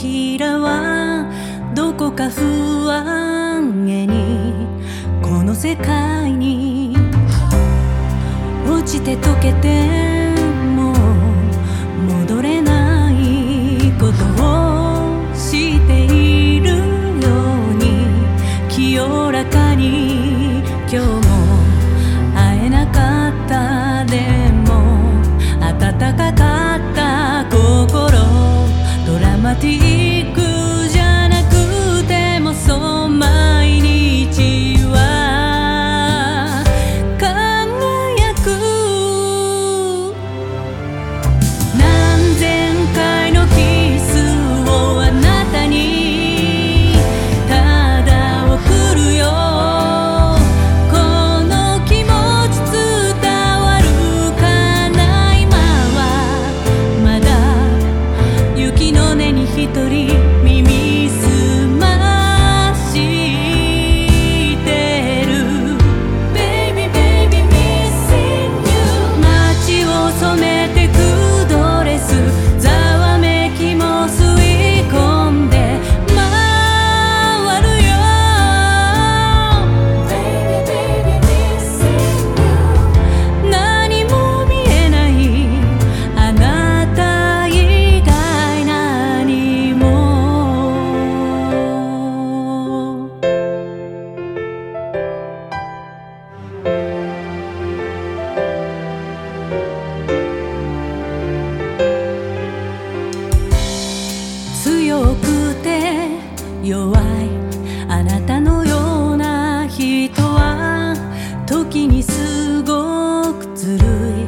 ひらはどこか不安げにこの世界に落ちて溶けても戻れないことをしているように清らかに今日も会えなかったでも暖かかった心什么地？弱い。あなたのような人は時にすごくずるい。